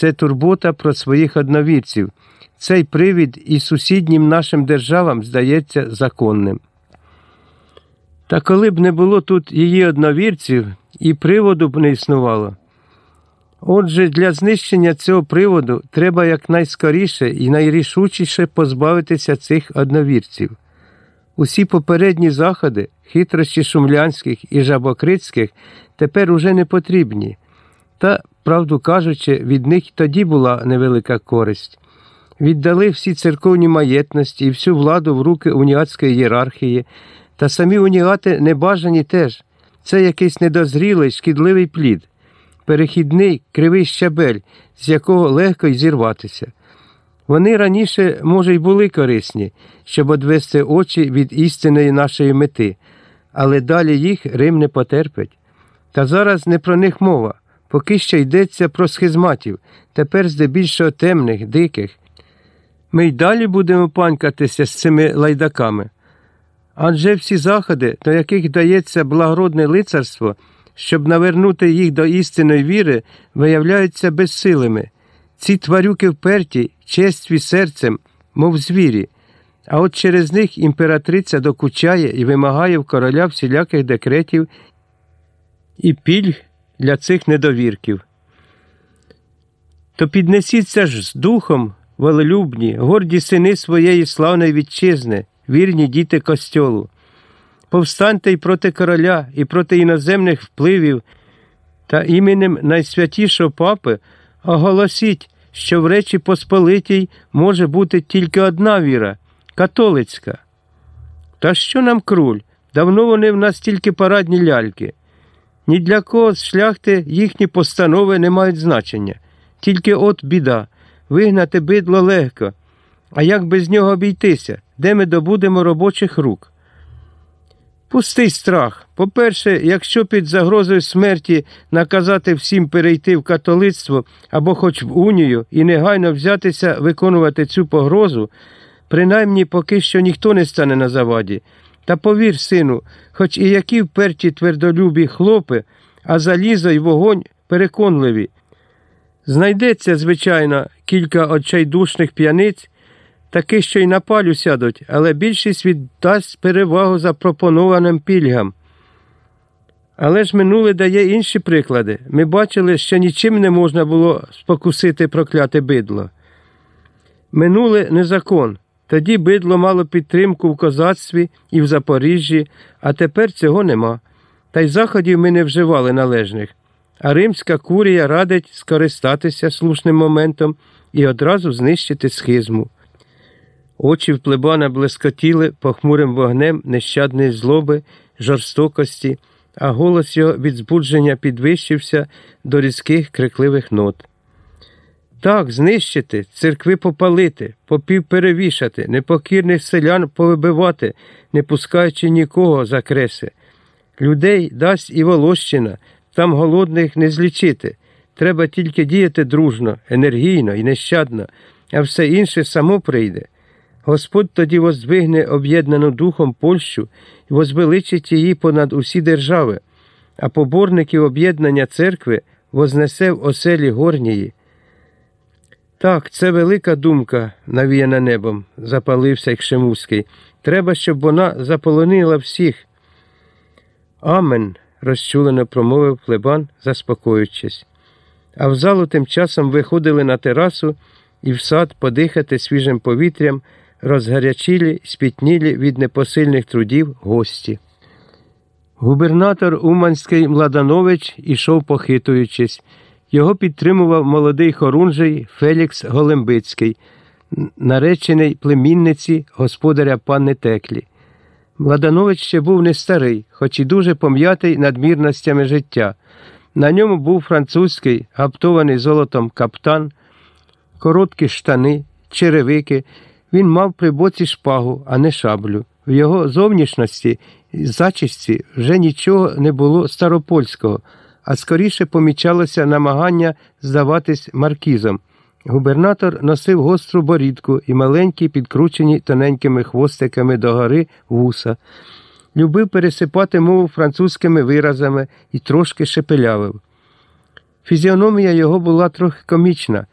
це турбота про своїх одновірців. Цей привід і сусіднім нашим державам здається законним. Та коли б не було тут її одновірців, і приводу б не існувало. Отже, для знищення цього приводу треба якнайскоріше і найрішучіше позбавитися цих одновірців. Усі попередні заходи, хитрощі шумлянських і жабокрицьких, тепер уже не потрібні. Та, правду кажучи, від них тоді була невелика користь. Віддали всі церковні маєтності і всю владу в руки уніатської ієрархії, та самі уніати небажані теж. Це якийсь недозрілий, шкідливий плід, перехідний кривий щабель, з якого легко й зірватися. Вони раніше, може, й були корисні, щоб одвести очі від істинної нашої мети, але далі їх Рим не потерпить. Та зараз не про них мова, поки що йдеться про схизматів, тепер здебільшого темних, диких. Ми й далі будемо панькатися з цими лайдаками. Адже всі заходи, до яких дається благородне лицарство, щоб навернути їх до істинної віри, виявляються безсилими. Ці тварюки вперті, честві серцем, мов звірі, а от через них імператриця докучає і вимагає в короля всіляких декретів і пільг для цих недовірків. То піднесіться ж з духом, волелюбні, горді сини своєї славної вітчизни, вірні діти костьолу. Повстаньте й проти короля, і проти іноземних впливів та іменем найсвятішого папи оголосіть, що в Речі Посполитій може бути тільки одна віра католицька. Та що нам круль? Давно вони в нас тільки парадні ляльки. Ні для кого з шляхти їхні постанови не мають значення. Тільки от біда вигнати бидло легко. А як без нього обійтися, де ми добудемо робочих рук? Пустий страх. По-перше, якщо під загрозою смерті наказати всім перейти в католицтво або хоч в унію і негайно взятися виконувати цю погрозу, принаймні поки що ніхто не стане на заваді. Та повір, сину, хоч і які вперті твердолюбі хлопи, а залізо й вогонь переконливі. Знайдеться, звичайно, кілька очайдушних п'яниць, таки, що й на палю сядуть, але більшість віддасть перевагу запропонованим пільгам. Але ж минуле дає інші приклади. Ми бачили, що нічим не можна було спокусити прокляте бидло. Минуле не закон. Тоді бидло мало підтримку в козацтві і в Запоріжжі, а тепер цього нема. Та й заходів ми не вживали належних. А римська курія радить скористатися слушним моментом і одразу знищити схизму. Очі в плебана блискотіли похмурим вогнем нещадної злоби, жорстокості, а голос його від збудження підвищився до різких крикливих нот. Так, знищити, церкви попалити, попів перевішати, непокірних селян повибивати, не пускаючи нікого за креси. Людей дасть і Волощина, там голодних не злічити. Треба тільки діяти дружно, енергійно і нещадно, а все інше само прийде. Господь тоді воздвигне об'єднану духом Польщу і возвеличить її понад усі держави, а поборників об'єднання церкви вознесе в оселі горнії. Так, це велика думка, навіяна небом, запалився Кшемуський. Треба, щоб вона заполонила всіх. Амен, розчулено промовив плебан, заспокоюючись. А в залу тим часом виходили на терасу і в сад подихати свіжим повітрям, розгарячілі, спітнілі від непосильних трудів гості. Губернатор Уманський Младанович ішов похитуючись. Його підтримував молодий хорунжий Фелікс Голембицький, наречений племінниці господаря панни Теклі. Младанович ще був не старий, хоч і дуже пом'ятий надмірностями життя. На ньому був французький, гаптований золотом каптан, короткі штани, черевики. Він мав при боці шпагу, а не шаблю. В його зовнішності і зачісті вже нічого не було старопольського, а скоріше помічалося намагання здаватись маркізом. Губернатор носив гостру борідку і маленькі, підкручені тоненькими хвостиками догори вуса, любив пересипати мову французькими виразами і трошки шепелявив. Фізіономія його була трохи комічна.